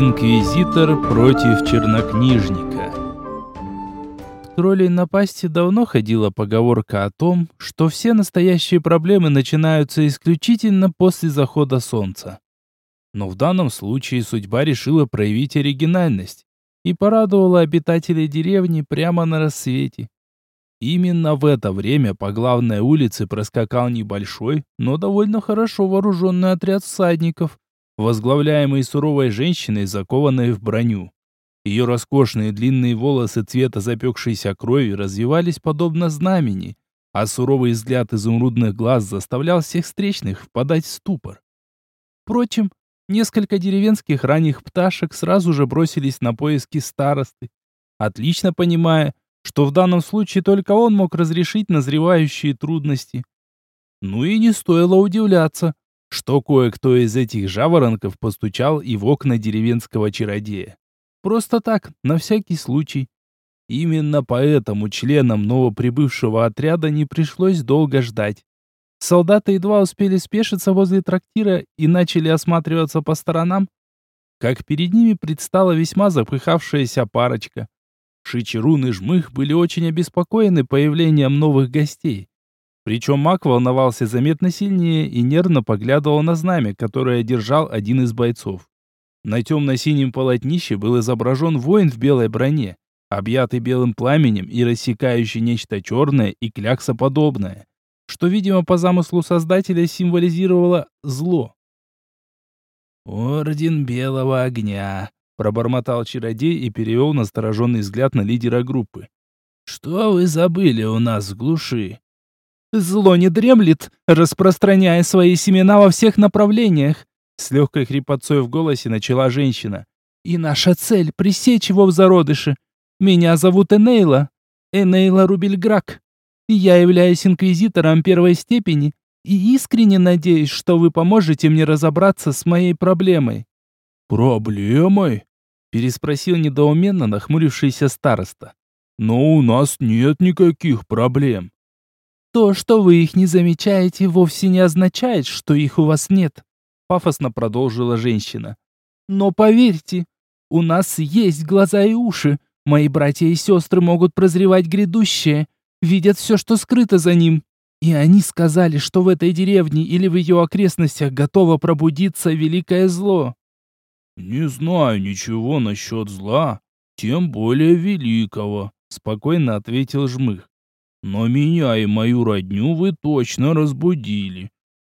Инквизитор против чернокнижника. Троллей напасти давно ходила поговорка о том, что все настоящие проблемы начинаются исключительно после захода солнца. Но в данном случае судьба решила проявить оригинальность и порадовала обитателей деревни прямо на рассвете. Именно в это время по главной улице проскакал небольшой, но довольно хорошо вооруженный отряд всадников, возглавляемый суровой женщиной, закованной в броню. Ее роскошные длинные волосы цвета запекшейся крови развивались подобно знамени, а суровый взгляд изумрудных глаз заставлял всех встречных впадать в ступор. Впрочем, несколько деревенских ранних пташек сразу же бросились на поиски старосты, отлично понимая, что в данном случае только он мог разрешить назревающие трудности. Ну и не стоило удивляться, что кое-кто из этих жаворонков постучал и в окна деревенского чародея. Просто так, на всякий случай. Именно поэтому членам новоприбывшего отряда не пришлось долго ждать. Солдаты едва успели спешиться возле трактира и начали осматриваться по сторонам, как перед ними предстала весьма запыхавшаяся парочка. Шичерун и Жмых были очень обеспокоены появлением новых гостей. Причем маг волновался заметно сильнее и нервно поглядывал на знамя, которое держал один из бойцов. На темно-синем полотнище был изображен воин в белой броне, объятый белым пламенем и рассекающий нечто черное и кляксоподобное, что, видимо, по замыслу создателя символизировало зло. «Орден Белого Огня», — пробормотал чародей и перевел настороженный взгляд на лидера группы. «Что вы забыли у нас в глуши?» Зло не дремлет, распространяя свои семена во всех направлениях. С легкой хрипотцой в голосе начала женщина. И наша цель — пресечь его в зародыше. Меня зовут Энейла. Энейла Рубельграк. Я являюсь инквизитором первой степени и искренне надеюсь, что вы поможете мне разобраться с моей проблемой. Проблемой? Переспросил недоуменно нахмурившийся староста. Но у нас нет никаких проблем. То, что вы их не замечаете, вовсе не означает, что их у вас нет, пафосно продолжила женщина. Но поверьте, у нас есть глаза и уши. Мои братья и сестры могут прозревать грядущее, видят все, что скрыто за ним. И они сказали, что в этой деревне или в ее окрестностях готово пробудиться великое зло. «Не знаю ничего насчет зла, тем более великого», — спокойно ответил Жмых. Но меня и мою родню вы точно разбудили.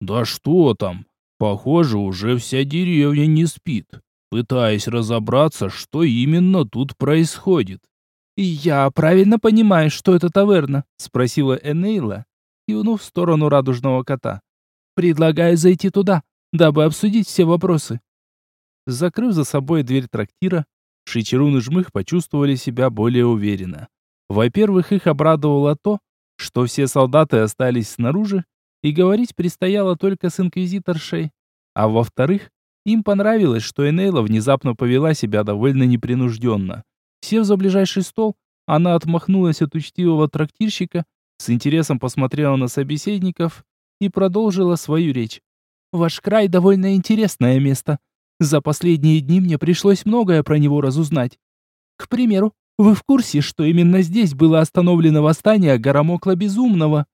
Да что там, похоже, уже вся деревня не спит, пытаясь разобраться, что именно тут происходит. «Я правильно понимаю, что это таверна?» — спросила Энейла, кивнув в сторону радужного кота. «Предлагаю зайти туда, дабы обсудить все вопросы». Закрыв за собой дверь трактира, Шичерун и Жмых почувствовали себя более уверенно. Во-первых, их обрадовало то, что все солдаты остались снаружи, и говорить предстояло только с инквизиторшей. А во-вторых, им понравилось, что Энейла внезапно повела себя довольно непринужденно. Сев за ближайший стол, она отмахнулась от учтивого трактирщика, с интересом посмотрела на собеседников и продолжила свою речь. «Ваш край довольно интересное место. За последние дни мне пришлось многое про него разузнать. К примеру, вы в курсе, что именно здесь было остановлено восстание Горомокла Безумного?»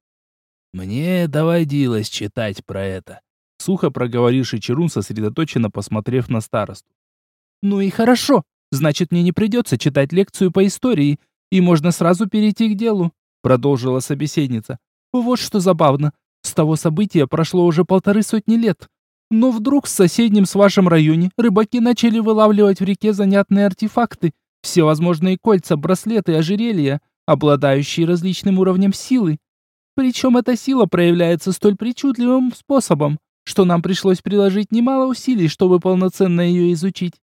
«Мне доводилось читать про это», — сухо проговорил Шичерун, сосредоточенно посмотрев на старосту. «Ну и хорошо. Значит, мне не придется читать лекцию по истории, и можно сразу перейти к делу», — продолжила собеседница. «Вот что забавно. С того события прошло уже полторы сотни лет. Но вдруг в соседнем с вашем районе рыбаки начали вылавливать в реке занятные артефакты — всевозможные кольца, браслеты, ожерелья, обладающие различным уровнем силы. Причем эта сила проявляется столь причудливым способом, что нам пришлось приложить немало усилий, чтобы полноценно ее изучить.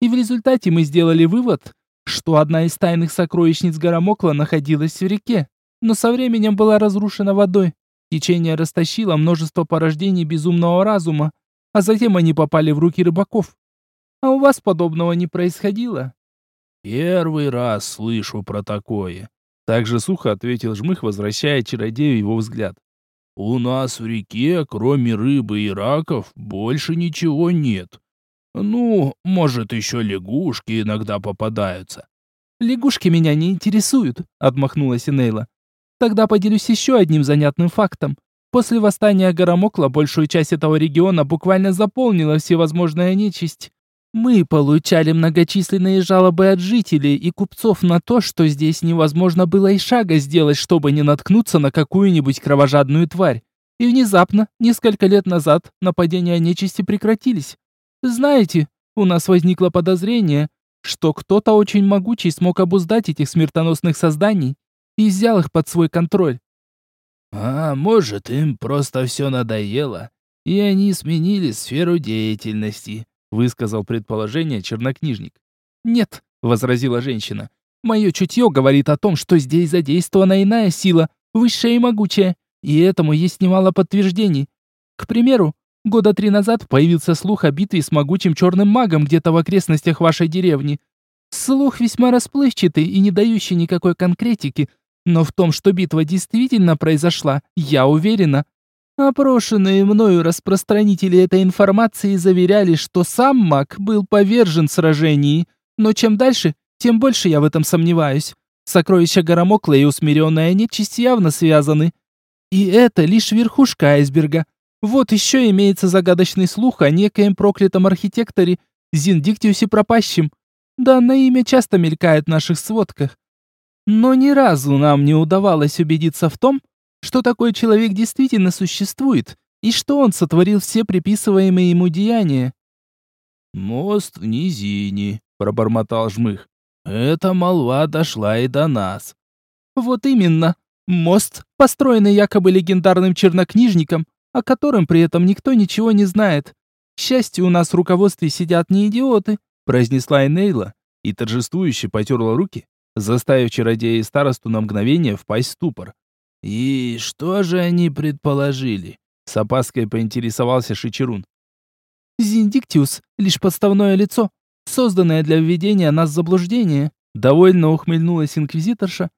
И в результате мы сделали вывод, что одна из тайных сокровищниц Горомокла находилась в реке, но со временем была разрушена водой. Течение растащило множество порождений безумного разума, а затем они попали в руки рыбаков. А у вас подобного не происходило? «Первый раз слышу про такое», — так же сухо ответил Жмых, возвращая чародею его взгляд. «У нас в реке, кроме рыбы и раков, больше ничего нет. Ну, может, еще лягушки иногда попадаются. Лягушки меня не интересуют, отмахнулась Инейла. Тогда поделюсь еще одним занятным фактом. После восстания Гарамокла большую часть этого региона буквально заполнила всевозможная нечисть. Мы получали многочисленные жалобы от жителей и купцов на то, что здесь невозможно было и шага сделать, чтобы не наткнуться на какую-нибудь кровожадную тварь. И внезапно, несколько лет назад, нападения нечисти прекратились. Знаете, у нас возникло подозрение, что кто-то очень могучий смог обуздать этих смертоносных созданий и взял их под свой контроль. А может, им просто все надоело, и они сменили сферу деятельности, высказал предположение чернокнижник. Нет, возразила женщина. Мое чутье говорит о том, что здесь задействована иная сила, высшая и могучая, и этому есть немало подтверждений. К примеру, года три назад появился слух о битве с могучим черным магом где-то в окрестностях вашей деревни. Слух весьма расплывчатый и не дающий никакой конкретики, но в том, что битва действительно произошла, я уверена. Опрошенные мною распространители этой информации заверяли, что сам маг был повержен в сражении, но чем дальше, тем больше я в этом сомневаюсь. Сокровища Горомокла и усмиренная нечисть явно связаны. И это лишь верхушка айсберга. Вот еще имеется загадочный слух о некоем проклятом архитекторе Зиндиктиусе пропащем. Данное имя часто мелькает в наших сводках. Но ни разу нам не удавалось убедиться в том, что такой человек действительно существует и что он сотворил все приписываемые ему деяния. «Мост в низине», — пробормотал Жмых. «Эта молва дошла и до нас». «Вот именно. Мост, построенный якобы легендарным чернокнижником, о котором при этом никто ничего не знает. К счастью, у нас в руководстве сидят не идиоты», — произнесла Энейла и торжествующе потерла руки, заставив чародея и старосту на мгновение впасть в ступор. «И что же они предположили?» С опаской поинтересовался Шичерун. «Зиндиктиус — лишь подставное лицо, созданное для введения нас в заблуждение», довольно ухмыльнулась инквизиторша.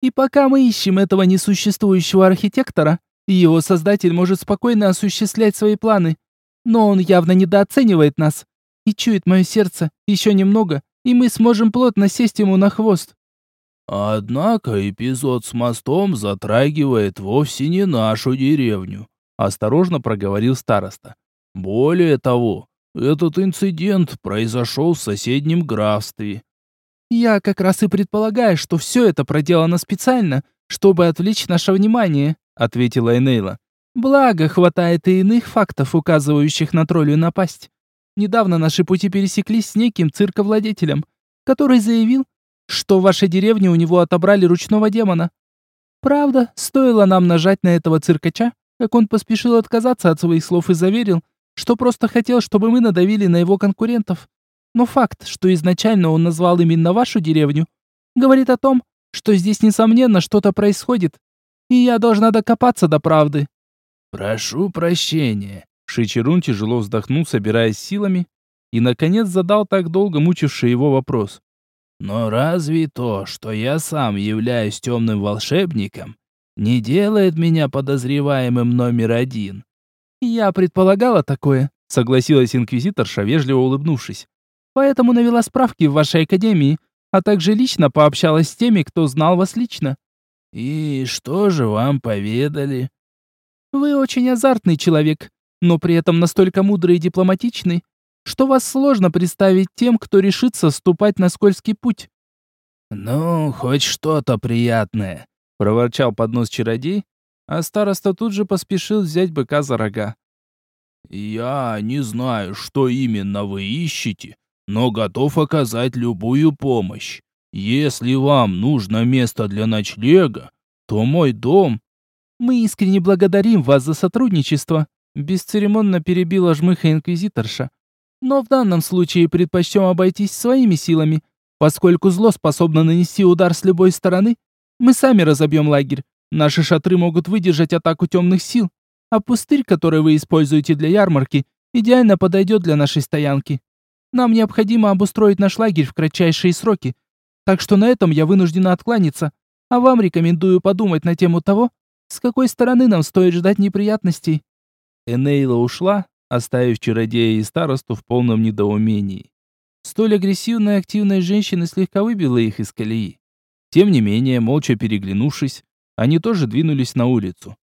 «И пока мы ищем этого несуществующего архитектора, его создатель может спокойно осуществлять свои планы. Но он явно недооценивает нас. И чует мое сердце, еще немного, и мы сможем плотно сесть ему на хвост». Однако эпизод с мостом затрагивает вовсе не нашу деревню, осторожно проговорил староста. Более того, этот инцидент произошел в соседнем графстве. Я как раз и предполагаю, что все это проделано специально, чтобы отвлечь наше внимание, ответила Энейла. Благо, хватает и иных фактов, указывающих на троллю напасть. Недавно наши пути пересеклись с неким цирковладетелем, который заявил, что в вашей деревне у него отобрали ручного демона. Правда, стоило нам нажать на этого циркача, как он поспешил отказаться от своих слов и заверил, что просто хотел, чтобы мы надавили на его конкурентов. Но факт, что изначально он назвал именно вашу деревню, говорит о том, что здесь несомненно что-то происходит, и я должна докопаться до правды. Прошу прощения. Шичерун тяжело вздохнул, собираясь силами, и наконец задал так долго мучивший его вопрос. Но разве то, что я сам являюсь темным волшебником, не делает меня подозреваемым номер один? Я предполагала такое, согласилась инквизиторша, вежливо улыбнувшись. Поэтому навела справки в вашей академии, а также лично пообщалась с теми, кто знал вас лично. И что же вам поведали? Вы очень азартный человек, но при этом настолько мудрый и дипломатичный, что вас сложно представить тем, кто решится ступать на скользкий путь. «Ну, хоть что-то приятное», — проворчал под нос чародей, а староста тут же поспешил взять быка за рога. «Я не знаю, что именно вы ищете, но готов оказать любую помощь. Если вам нужно место для ночлега, то мой дом...» «Мы искренне благодарим вас за сотрудничество», — бесцеремонно перебила жмыха инквизиторша. Но в данном случае предпочтем обойтись своими силами. Поскольку зло способно нанести удар с любой стороны, мы сами разобьем лагерь. Наши шатры могут выдержать атаку темных сил, а пустырь, который вы используете для ярмарки, идеально подойдет для нашей стоянки. Нам необходимо обустроить наш лагерь в кратчайшие сроки, так что на этом я вынуждена откланяться, а вам рекомендую подумать на тему того, с какой стороны нам стоит ждать неприятностей». Энейла ушла, оставив чародея и старосту в полном недоумении. Столь агрессивная активная женщина слегка выбила их из колеи. Тем не менее, молча переглянувшись, они тоже двинулись на улицу.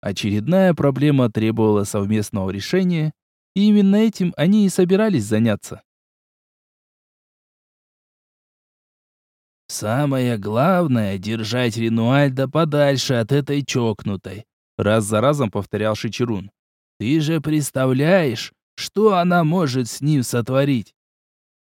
Очередная проблема требовала совместного решения, и именно этим они и собирались заняться. «Самое главное — держать Ренуальда подальше от этой чокнутой», — раз за разом повторял Шичерун. «Ты же представляешь, что она может с ним сотворить?»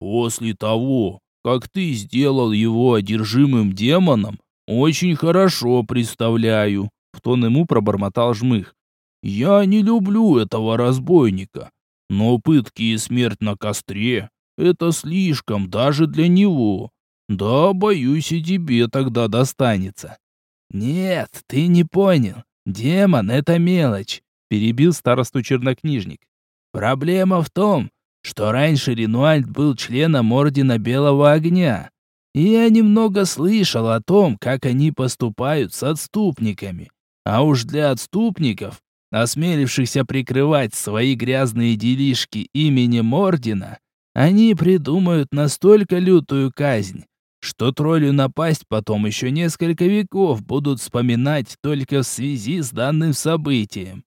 «После того, как ты сделал его одержимым демоном, очень хорошо представляю», — в тон ему пробормотал Жмых. «Я не люблю этого разбойника, но пытки и смерть на костре — это слишком даже для него. Да, боюсь, и тебе тогда достанется. Нет, ты не понял. Демон — это мелочь, перебил старосту чернокнижник. Проблема в том, что раньше Ренуальд был членом Ордена Белого Огня. И я немного слышал о том, как они поступают с отступниками. А уж для отступников, осмелившихся прикрывать свои грязные делишки именем Ордена, они придумают настолько лютую казнь, что троллю напасть потом еще несколько веков будут вспоминать только в связи с данным событием.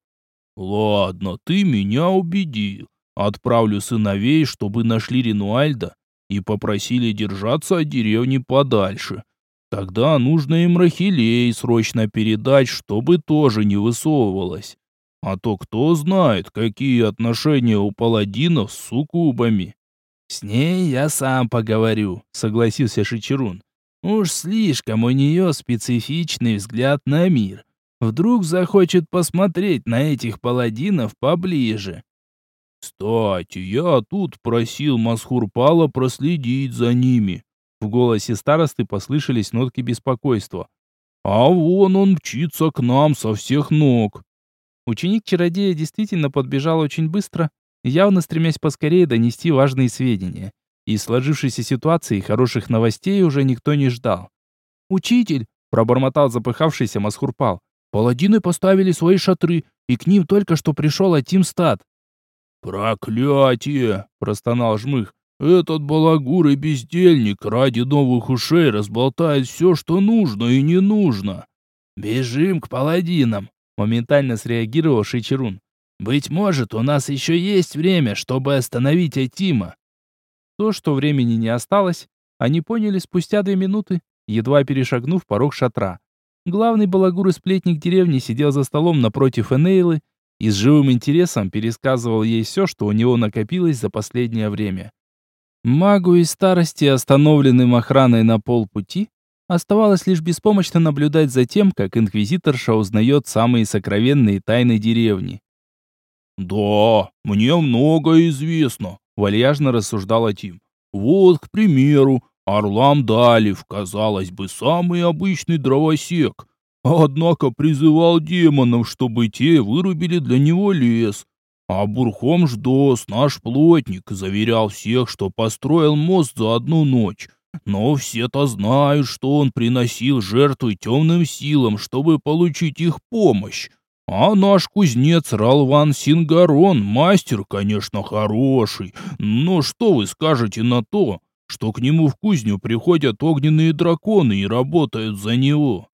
Ладно, ты меня убедил. Отправлю сыновей, чтобы нашли Ренуальда и попросили держаться от деревни подальше. Тогда нужно им Рахилей срочно передать, чтобы тоже не высовывалась. А то кто знает, какие отношения у паладинов с суккубами. «С ней я сам поговорю», — согласился Шичерун. «Уж слишком у нее специфичный взгляд на мир. Вдруг захочет посмотреть на этих паладинов поближе». «Кстати, я тут просил Масхурпала проследить за ними». В голосе старосты послышались нотки беспокойства. «А вон он мчится к нам со всех ног». Ученик-чародея действительно подбежал очень быстро, явно стремясь поскорее донести важные сведения. Из сложившейся ситуации хороших новостей уже никто не ждал. «Учитель!» – пробормотал запыхавшийся Масхурпал. «Паладины поставили свои шатры, и к ним только что пришел Атимстат». «Проклятие!» – простонал Жмых. «Этот балагур и бездельник ради новых ушей разболтает все, что нужно и не нужно». «Бежим к паладинам!» – моментально среагировал Шичерун. Быть может, у нас еще есть время, чтобы остановить Атима. То, что времени не осталось, они поняли спустя две минуты, едва перешагнув порог шатра. Главный балагур и сплетник деревни сидел за столом напротив Энейлы и с живым интересом пересказывал ей все, что у него накопилось за последнее время. Магу из старости, остановленным охраной на полпути, оставалось лишь беспомощно наблюдать за тем, как инквизиторша узнает самые сокровенные тайны деревни. «Да, мне много известно», — вальяжно рассуждал Атим. «Вот, к примеру, Орлам Далев, казалось бы, самый обычный дровосек, однако призывал демонов, чтобы те вырубили для него лес. А Бурхом Ждос, наш плотник, заверял всех, что построил мост за одну ночь. Но все-то знают, что он приносил жертвы темным силам, чтобы получить их помощь. А наш кузнец Ралван Сингарон, мастер, конечно, хороший, но что вы скажете на то, что к нему в кузню приходят огненные драконы и работают за него?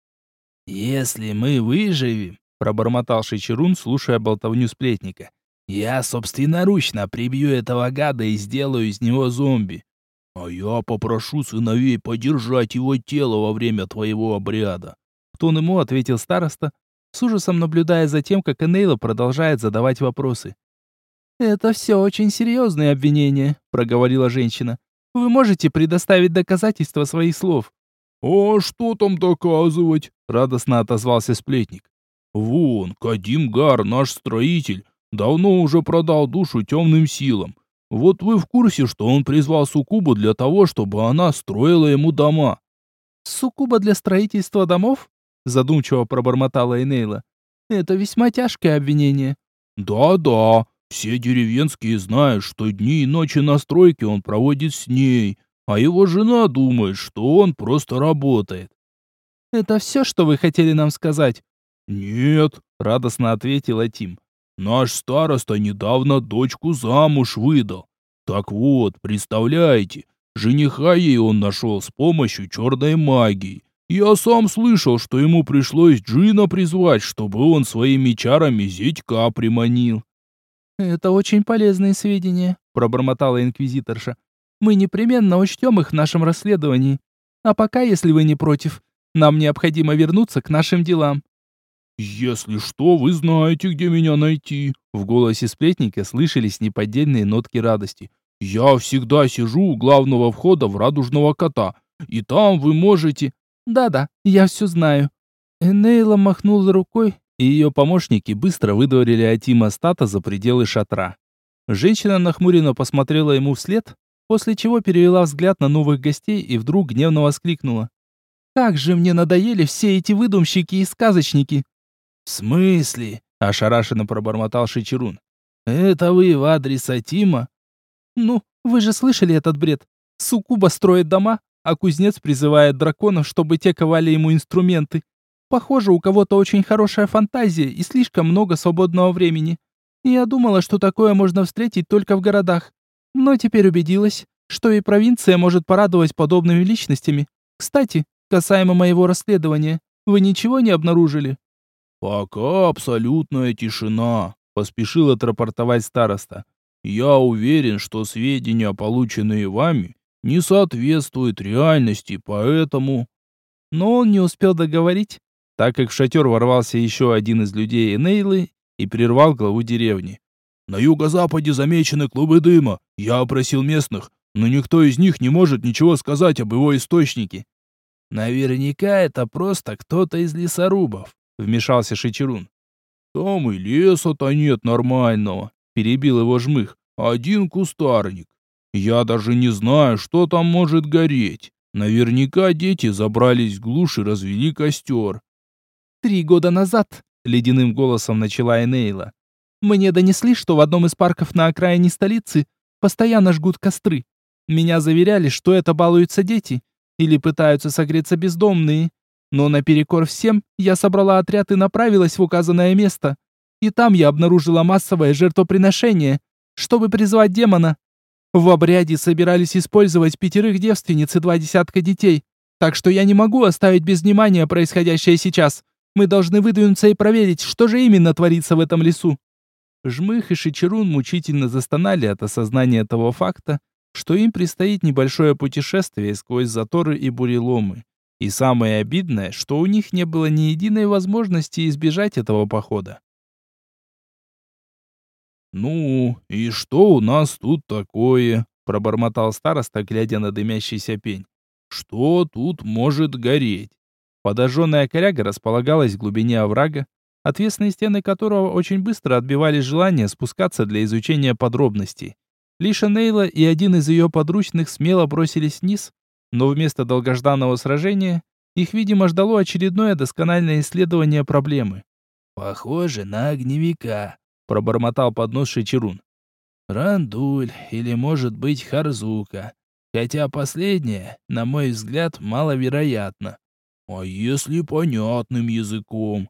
Если мы выживем, пробормотал Шичерун, слушая болтовню сплетника. Я собственноручно прибью этого гада и сделаю из него зомби. А я попрошу сыновей подержать его тело во время твоего обряда. Тон ему ответил староста, с ужасом наблюдая за тем, как Энейла продолжает задавать вопросы. «Это все очень серьезные обвинения», — проговорила женщина. «Вы можете предоставить доказательства своих слов?» «А что там доказывать?» — радостно отозвался сплетник. «Вон, Кадимгар, наш строитель, давно уже продал душу темным силам. Вот вы в курсе, что он призвал Сукубу для того, чтобы она строила ему дома?» «Сукуба для строительства домов?» задумчиво пробормотала Энейла. Это весьма тяжкое обвинение. Да-да, все деревенские знают, что дни и ночи на стройке он проводит с ней, а его жена думает, что он просто работает. Это все, что вы хотели нам сказать? Нет, радостно ответила Тим. Наш староста недавно дочку замуж выдал. Так вот, представляете, жениха ей он нашел с помощью черной магии. Я сам слышал, что ему пришлось Джина призвать, чтобы он своими чарами зятька приманил. «Это очень полезные сведения», — пробормотала инквизиторша. «Мы непременно учтем их в нашем расследовании. А пока, если вы не против, нам необходимо вернуться к нашим делам». «Если что, вы знаете, где меня найти». В голосе сплетника слышались неподдельные нотки радости. «Я всегда сижу у главного входа в радужного кота, и там вы можете...» «Да-да, я все знаю». Энейла махнула рукой, и ее помощники быстро выдворили Атима Стата за пределы шатра. Женщина нахмуренно посмотрела ему вслед, после чего перевела взгляд на новых гостей и вдруг гневно воскликнула. «Как же мне надоели все эти выдумщики и сказочники!» «В смысле?» – ошарашенно пробормотал Шичерун. «Это вы в адрес Атима?» «Ну, вы же слышали этот бред. Сукуба строит дома, а кузнец призывает драконов, чтобы те ковали ему инструменты. Похоже, у кого-то очень хорошая фантазия и слишком много свободного времени. Я думала, что такое можно встретить только в городах. Но теперь убедилась, что и провинция может порадовать подобными личностями. Кстати, касаемо моего расследования, вы ничего не обнаружили? Пока абсолютная тишина, поспешил отрапортовать староста. Я уверен, что сведения, полученные вами, не соответствует реальности, поэтому...» Но он не успел договорить, так как в шатер ворвался еще один из людей Энейлы и прервал главу деревни. «На юго-западе замечены клубы дыма. Я опросил местных, но никто из них не может ничего сказать об его источнике». «Наверняка это просто кто-то из лесорубов», — вмешался Шичерун. «Там и леса-то нет нормального», — перебил его жмых. «Один кустарник. Я даже не знаю, что там может гореть. Наверняка дети забрались в глушь и развели костер. «Три года назад», — ледяным голосом начала Энейла, «мне донесли, что в одном из парков на окраине столицы постоянно жгут костры. Меня заверяли, что это балуются дети или пытаются согреться бездомные. Но наперекор всем я собрала отряд и направилась в указанное место. И там я обнаружила массовое жертвоприношение, чтобы призвать демона. В обряде собирались использовать пятерых девственниц и два десятка детей. Так что я не могу оставить без внимания происходящее сейчас. Мы должны выдвинуться и проверить, что же именно творится в этом лесу. Жмых и Шичерун мучительно застонали от осознания того факта, что им предстоит небольшое путешествие сквозь заторы и буреломы. И самое обидное, что у них не было ни единой возможности избежать этого похода. «Ну, и что у нас тут такое?» — пробормотал староста, глядя на дымящийся пень. «Что тут может гореть?» Подожженная коряга располагалась в глубине оврага, отвесные стены которого очень быстро отбивали желание спускаться для изучения подробностей. Лиша Нейла и один из ее подручных смело бросились вниз, но вместо долгожданного сражения их, видимо, ждало очередное доскональное исследование проблемы. «Похоже на огневика», пробормотал под нос Шичерун. Рандуль или, может быть, Харзука. Хотя последнее, на мой взгляд, маловероятно. А если понятным языком?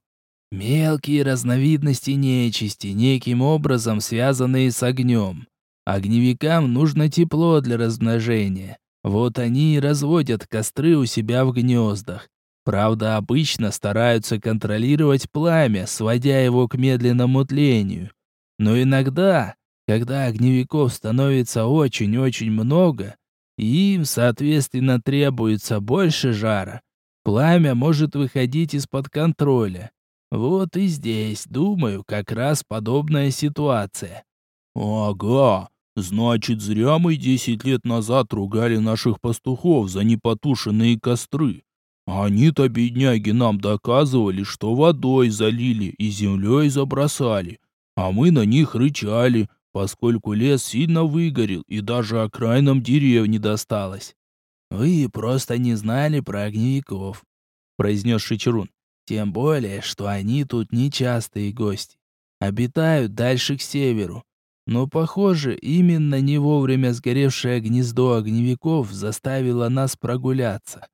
Мелкие разновидности нечисти, неким образом связанные с огнем. Огневикам нужно тепло для размножения. Вот они и разводят костры у себя в гнездах. Правда, обычно стараются контролировать пламя, сводя его к медленному тлению. Но иногда, когда огневиков становится очень-очень много, и им, соответственно, требуется больше жара, пламя может выходить из-под контроля. Вот и здесь, думаю, как раз подобная ситуация. «Ага, значит, зря мы десять лет назад ругали наших пастухов за непотушенные костры. Они-то, бедняги, нам доказывали, что водой залили и землей забросали, а мы на них рычали, поскольку лес сильно выгорел и даже окраинам деревни досталось. «Вы просто не знали про огневиков», — произнес Шичерун. «Тем более, что они тут нечастые гости. Обитают дальше к северу. Но, похоже, именно не вовремя сгоревшее гнездо огневиков заставило нас прогуляться.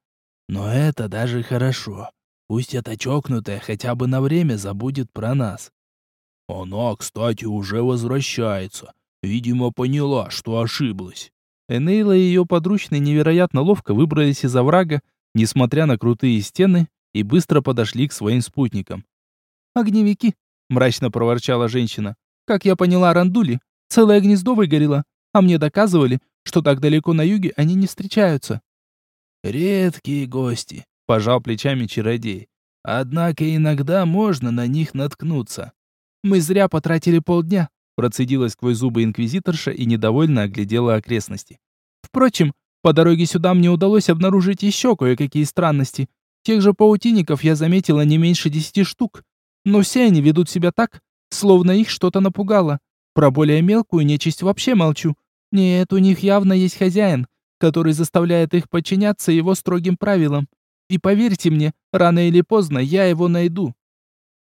Но это даже хорошо. Пусть это чокнутое хотя бы на время забудет про нас. Она, кстати, уже возвращается. Видимо, поняла, что ошиблась. Энейла и ее подручные невероятно ловко выбрались из оврага, несмотря на крутые стены, и быстро подошли к своим спутникам. «Огневики!» — мрачно проворчала женщина. «Как я поняла, Рандули, целое гнездо выгорело, а мне доказывали, что так далеко на юге они не встречаются». «Редкие гости», — пожал плечами чародей. «Однако иногда можно на них наткнуться». «Мы зря потратили полдня», — процедила сквозь зубы инквизиторша и недовольно оглядела окрестности. «Впрочем, по дороге сюда мне удалось обнаружить еще кое-какие странности. Тех же паутинников я заметила не меньше десяти штук, но все они ведут себя так, словно их что-то напугало. Про более мелкую нечисть вообще молчу. Нет, у них явно есть хозяин, который заставляет их подчиняться его строгим правилам. И поверьте мне, рано или поздно я его найду.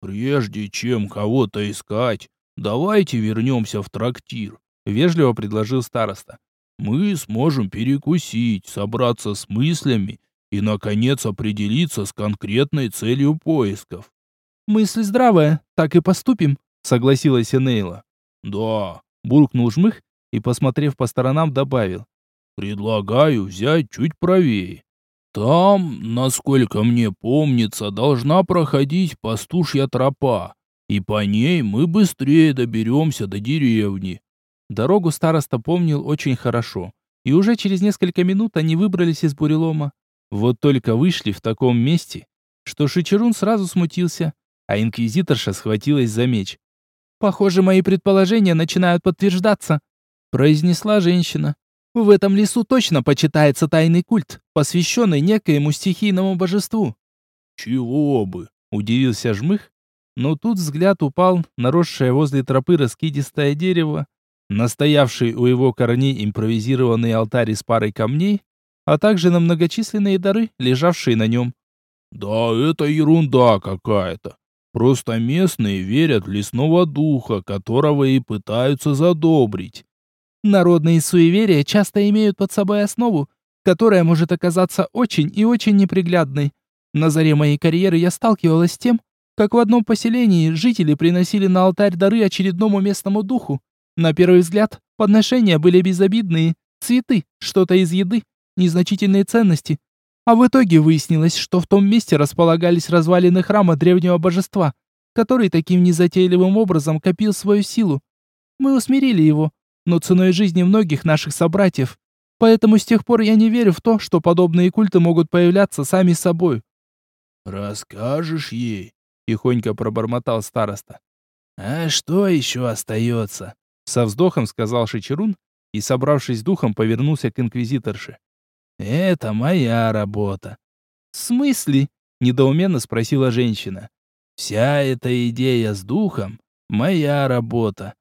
Прежде чем кого-то искать, давайте вернемся в трактир, вежливо предложил староста. Мы сможем перекусить, собраться с мыслями и наконец определиться с конкретной целью поисков. Мысль здравая, так и поступим, согласилась Энейла. Да, буркнул жмых и, посмотрев по сторонам, добавил: Предлагаю взять чуть правее. Там, насколько мне помнится, должна проходить пастушья тропа, и по ней мы быстрее доберемся до деревни. Дорогу староста помнил очень хорошо, и уже через несколько минут они выбрались из бурелома. Вот только вышли в таком месте, что Шичерун сразу смутился, а инквизиторша схватилась за меч. «Похоже, мои предположения начинают подтверждаться», — произнесла женщина. В этом лесу точно почитается тайный культ, посвященный некоему стихийному божеству. Чего бы? Удивился жмых, но тут взгляд упал на росшее возле тропы раскидистое дерево, настоявший у его корней импровизированный алтарь из пары камней, а также на многочисленные дары, лежавшие на нем. Да это ерунда какая-то. Просто местные верят в лесного духа, которого и пытаются задобрить. Народные суеверия часто имеют под собой основу, которая может оказаться очень и очень неприглядной. На заре моей карьеры я сталкивалась с тем, как в одном поселении жители приносили на алтарь дары очередному местному духу. На первый взгляд, подношения были безобидные, цветы, что-то из еды, незначительные ценности. А в итоге выяснилось, что в том месте располагались развалины храма древнего божества, который таким незатейливым образом копил свою силу. Мы усмирили его, но ценой жизни многих наших собратьев. Поэтому с тех пор я не верю в то, что подобные культы могут появляться сами собой. «Расскажешь ей?» — тихонько пробормотал староста. «А что еще остается?» — со вздохом сказал Шичерун и, собравшись духом, повернулся к инквизиторше. «Это моя работа». «В смысле?» — недоуменно спросила женщина. «Вся эта идея с духом — моя работа.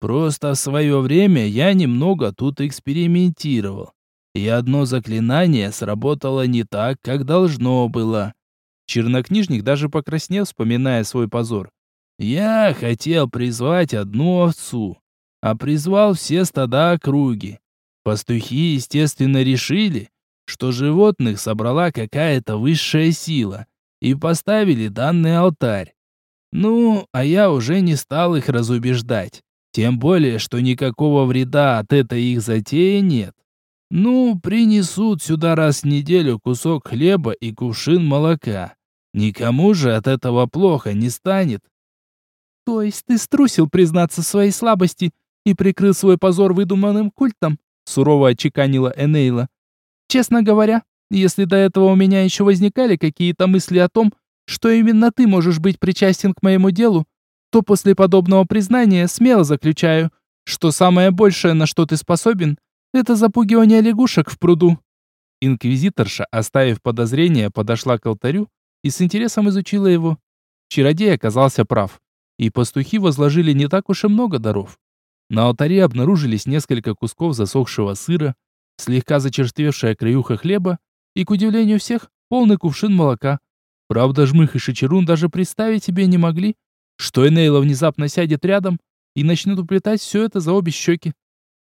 Просто в свое время я немного тут экспериментировал. И одно заклинание сработало не так, как должно было. Чернокнижник даже покраснел, вспоминая свой позор. Я хотел призвать одну овцу, а призвал все стада округи. Пастухи, естественно, решили, что животных собрала какая-то высшая сила, и поставили данный алтарь. Ну, а я уже не стал их разубеждать. Тем более, что никакого вреда от этой их затеи нет. Ну, принесут сюда раз в неделю кусок хлеба и кувшин молока. Никому же от этого плохо не станет. То есть ты струсил признаться в своей слабости и прикрыл свой позор выдуманным культом? Сурово отчеканила Энейла. Честно говоря, если до этого у меня еще возникали какие-то мысли о том, что именно ты можешь быть причастен к моему делу, то после подобного признания смело заключаю, что самое большее, на что ты способен, это запугивание лягушек в пруду». Инквизиторша, оставив подозрение, подошла к алтарю и с интересом изучила его. Чародей оказался прав, и пастухи возложили не так уж и много даров. На алтаре обнаружились несколько кусков засохшего сыра, слегка зачерствевшая краюха хлеба и, к удивлению всех, полный кувшин молока. Правда, Жмых и Шичерун даже представить себе не могли, что Энейла внезапно сядет рядом и начнет уплетать все это за обе щеки.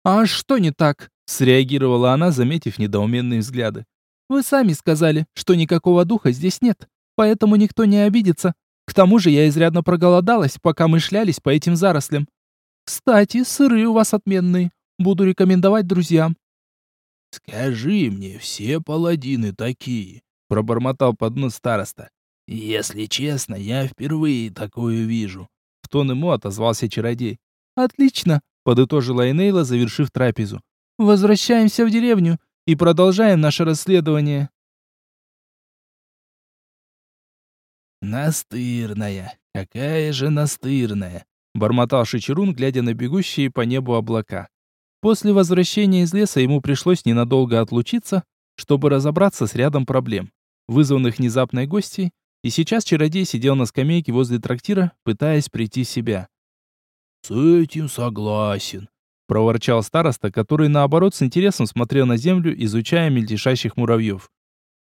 «А что не так?» — среагировала она, заметив недоуменные взгляды. «Вы сами сказали, что никакого духа здесь нет, поэтому никто не обидится. К тому же я изрядно проголодалась, пока мы шлялись по этим зарослям. Кстати, сыры у вас отменные. Буду рекомендовать друзьям. Скажи мне, все паладины такие, пробормотал под нос староста. Если честно, я впервые такое вижу. В тон ему отозвался чародей. Отлично, подытожила Энейла, завершив трапезу. Возвращаемся в деревню и продолжаем наше расследование. Настырная, какая же настырная, бормотал Шичерун, глядя на бегущие по небу облака. После возвращения из леса ему пришлось ненадолго отлучиться, чтобы разобраться с рядом проблем, вызванных внезапной гостьей, и сейчас чародей сидел на скамейке возле трактира, пытаясь прийти в себя. «С этим согласен», — проворчал староста, который, наоборот, с интересом смотрел на землю, изучая мельтешащих муравьев.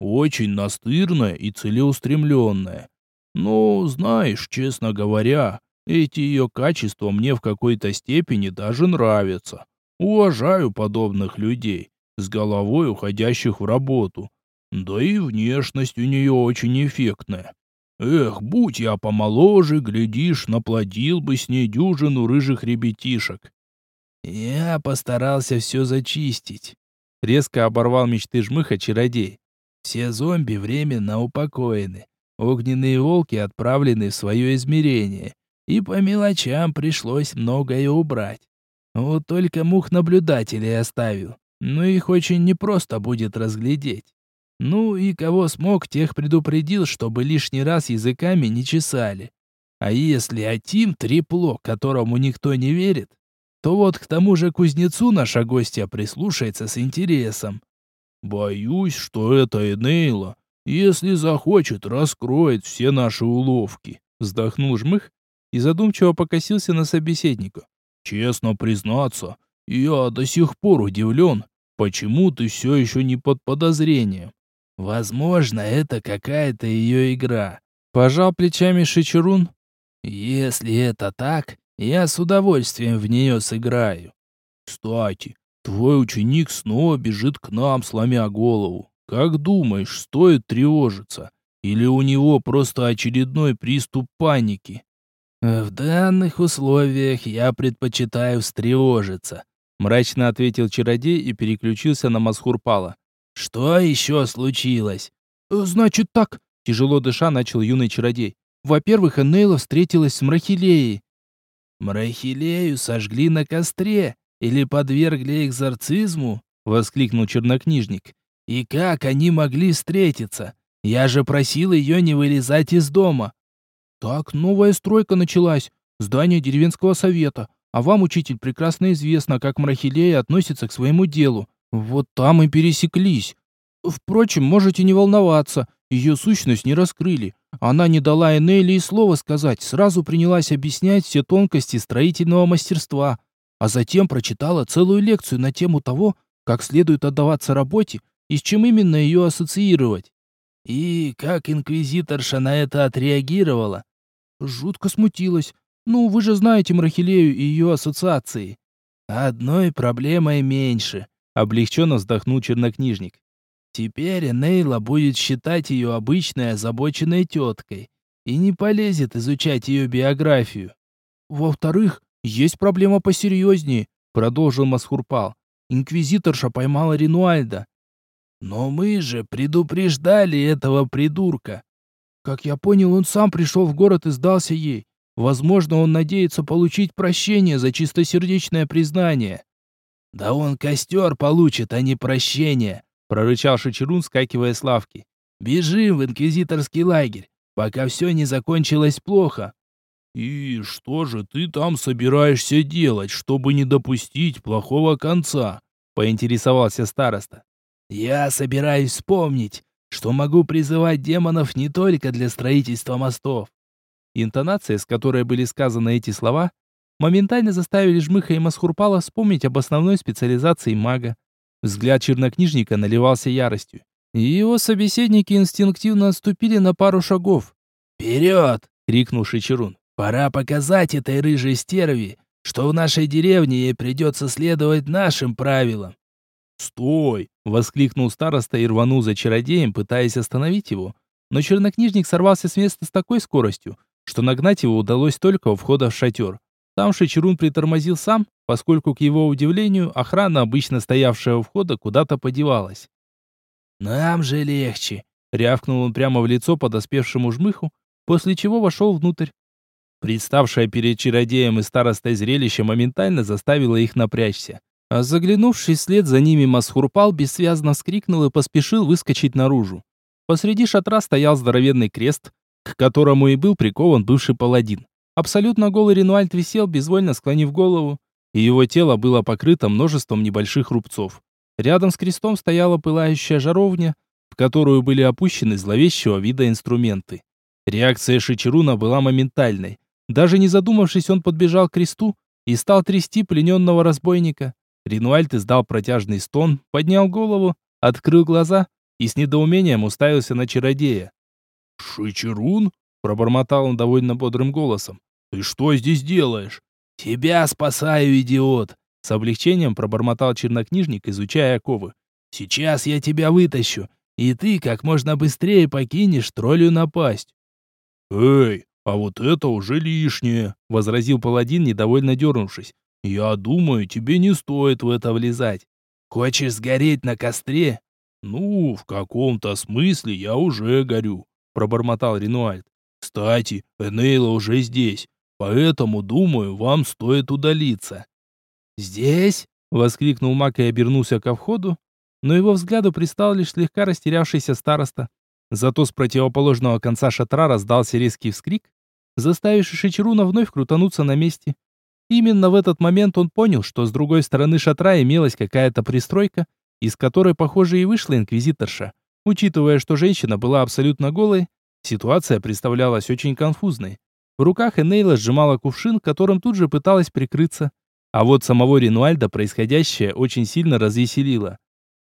«Очень настырная и целеустремленная. Но, знаешь, честно говоря, эти ее качества мне в какой-то степени даже нравятся. Уважаю подобных людей, с головой уходящих в работу. Да и внешность у нее очень эффектная. Эх, будь я помоложе, глядишь, наплодил бы с ней дюжину рыжих ребятишек. Я постарался все зачистить. Резко оборвал мечты жмыха чародей. Все зомби временно упокоены. Огненные волки отправлены в свое измерение. И по мелочам пришлось многое убрать. Вот только мух-наблюдателей оставил. Но их очень непросто будет разглядеть. Ну и кого смог, тех предупредил, чтобы лишний раз языками не чесали. А если Атим трепло, которому никто не верит, то вот к тому же кузнецу наша гостья прислушается с интересом. Боюсь, что это Энейла, если захочет, раскроет все наши уловки, вздохнул жмых и задумчиво покосился на собеседника. Честно признаться, я до сих пор удивлен, почему ты все еще не под подозрением. Возможно, это какая-то ее игра. Пожал плечами Шичерун. Если это так, я с удовольствием в нее сыграю. Кстати, твой ученик снова бежит к нам, сломя голову. Как думаешь, стоит тревожиться? Или у него просто очередной приступ паники? «В данных условиях я предпочитаю встревожиться», — мрачно ответил чародей и переключился на Масхурпала. «Что еще случилось?» «Значит так», — тяжело дыша начал юный чародей. «Во-первых, Энейла встретилась с Мрахилеей». «Мрахилею сожгли на костре или подвергли экзорцизму?» — воскликнул чернокнижник. «И как они могли встретиться? Я же просил ее не вылезать из дома. Так, новая стройка началась. Здание деревенского совета. А вам, учитель, прекрасно известно, как Мрахилея относится к своему делу. Вот там и пересеклись. Впрочем, можете не волноваться. Ее сущность не раскрыли. Она не дала Энели и слова сказать, сразу принялась объяснять все тонкости строительного мастерства, а затем прочитала целую лекцию на тему того, как следует отдаваться работе и с чем именно ее ассоциировать. И как инквизиторша на это отреагировала? Жутко смутилась. Ну, вы же знаете Мрахилею и ее ассоциации. Одной проблемой меньше, облегченно вздохнул чернокнижник. Теперь Нейла будет считать ее обычной озабоченной теткой и не полезет изучать ее биографию. Во-вторых, есть проблема посерьезнее, продолжил Масхурпал. Инквизиторша поймала Ренуальда. Но мы же предупреждали этого придурка. Как я понял, он сам пришел в город и сдался ей. Возможно, он надеется получить прощение за чистосердечное признание. Да он костер получит, а не прощение, прорычал Шичерун, скакивая с лавки. Бежим в инквизиторский лагерь, пока все не закончилось плохо. И что же ты там собираешься делать, чтобы не допустить плохого конца? поинтересовался староста. Я собираюсь вспомнить, что могу призывать демонов не только для строительства мостов. Интонация, с которой были сказаны эти слова, моментально заставили Жмыха и Масхурпала вспомнить об основной специализации мага. Взгляд чернокнижника наливался яростью, и его собеседники инстинктивно отступили на пару шагов. «Вперед!» — крикнул Шичерун. «Пора показать этой рыжей стерви, что в нашей деревне ей придется следовать нашим правилам». «Стой!» — воскликнул староста и рванул за чародеем, пытаясь остановить его. Но чернокнижник сорвался с места с такой скоростью, что нагнать его удалось только у входа в шатер. Там Шичерун притормозил сам, поскольку, к его удивлению, охрана, обычно стоявшая у входа, куда-то подевалась. «Нам же легче», — рявкнул он прямо в лицо подоспевшему жмыху, после чего вошел внутрь. Представшее перед чародеем и старостой зрелище моментально заставило их напрячься. А заглянувший вслед за ними Масхурпал бессвязно вскрикнул и поспешил выскочить наружу. Посреди шатра стоял здоровенный крест, к которому и был прикован бывший паладин. Абсолютно голый Ренуальд висел, безвольно склонив голову, и его тело было покрыто множеством небольших рубцов. Рядом с крестом стояла пылающая жаровня, в которую были опущены зловещего вида инструменты. Реакция Шичеруна была моментальной. Даже не задумавшись, он подбежал к кресту и стал трясти плененного разбойника. Ринуальд издал протяжный стон, поднял голову, открыл глаза и с недоумением уставился на чародея. «Шичерун?» — пробормотал он довольно бодрым голосом. «Ты что здесь делаешь?» «Тебя спасаю, идиот!» С облегчением пробормотал чернокнижник, изучая оковы. «Сейчас я тебя вытащу, и ты как можно быстрее покинешь троллю напасть». «Эй, а вот это уже лишнее», — возразил паладин, недовольно дернувшись. Я думаю, тебе не стоит в это влезать. Хочешь сгореть на костре? Ну, в каком-то смысле я уже горю, пробормотал Ренуальд. Кстати, Энейла уже здесь, поэтому, думаю, вам стоит удалиться. Здесь? воскликнул Мак и обернулся ко входу, но его взгляду пристал лишь слегка растерявшийся староста. Зато с противоположного конца шатра раздался резкий вскрик, заставивший Шичеруна вновь крутануться на месте. Именно в этот момент он понял, что с другой стороны шатра имелась какая-то пристройка, из которой, похоже, и вышла инквизиторша. Учитывая, что женщина была абсолютно голой, ситуация представлялась очень конфузной. В руках Энейла сжимала кувшин, которым тут же пыталась прикрыться. А вот самого Ренуальда происходящее очень сильно развеселило.